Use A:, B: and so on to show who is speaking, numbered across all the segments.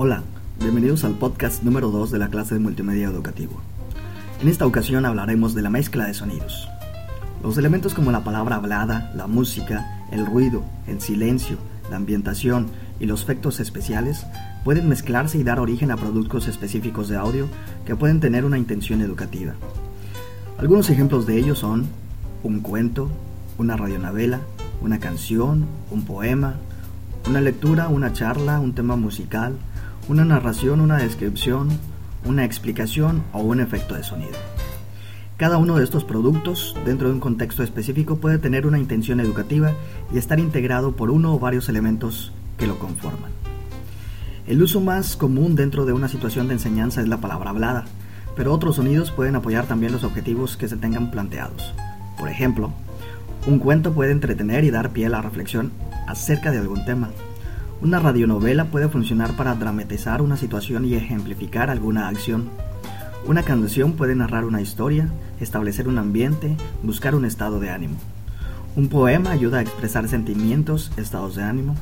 A: Hola, bienvenidos al podcast número 2 de la clase de multimedia educativo. En esta ocasión hablaremos de la mezcla de sonidos. Los elementos como la palabra hablada, la música, el ruido, el silencio, la ambientación y los efectos especiales pueden mezclarse y dar origen a productos específicos de audio que pueden tener una intención educativa. Algunos ejemplos de ellos son un cuento, una radionovela, una canción, un poema, una lectura, una charla, un tema musical, una narración, una descripción, una explicación o un efecto de sonido. Cada uno de estos productos, dentro de un contexto específico, puede tener una intención educativa y estar integrado por uno o varios elementos que lo conforman. El uso más común dentro de una situación de enseñanza es la palabra hablada, pero otros sonidos pueden apoyar también los objetivos que se tengan planteados. Por ejemplo, un cuento puede entretener y dar pie a la reflexión acerca de algún tema. Una radionovela puede funcionar para dramatizar una situación y ejemplificar alguna acción. Una canción puede narrar una historia, establecer un ambiente, buscar un estado de ánimo. Un poema ayuda a expresar sentimientos, estados de ánimo.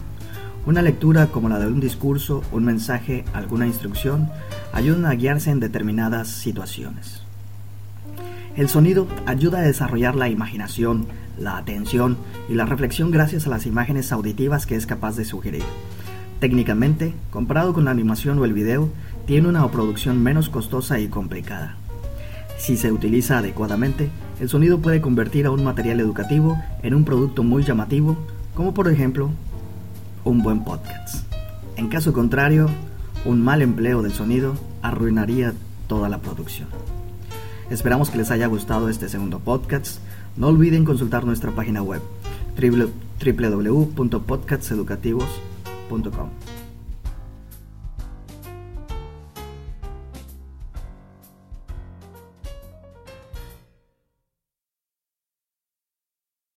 A: Una lectura como la de un discurso, un mensaje, alguna instrucción, ayuda a guiarse en determinadas situaciones. El sonido ayuda a desarrollar la imaginación, la atención y la reflexión gracias a las imágenes auditivas que es capaz de sugerir. Técnicamente, comparado con la animación o el video, tiene una producción menos costosa y complicada. Si se utiliza adecuadamente, el sonido puede convertir a un material educativo en un producto muy llamativo, como por ejemplo un buen podcast. En caso contrario, un mal empleo del sonido arruinaría toda la producción. Esperamos que les haya gustado este segundo podcast. No olviden consultar nuestra página web www.podcastseducativos.com.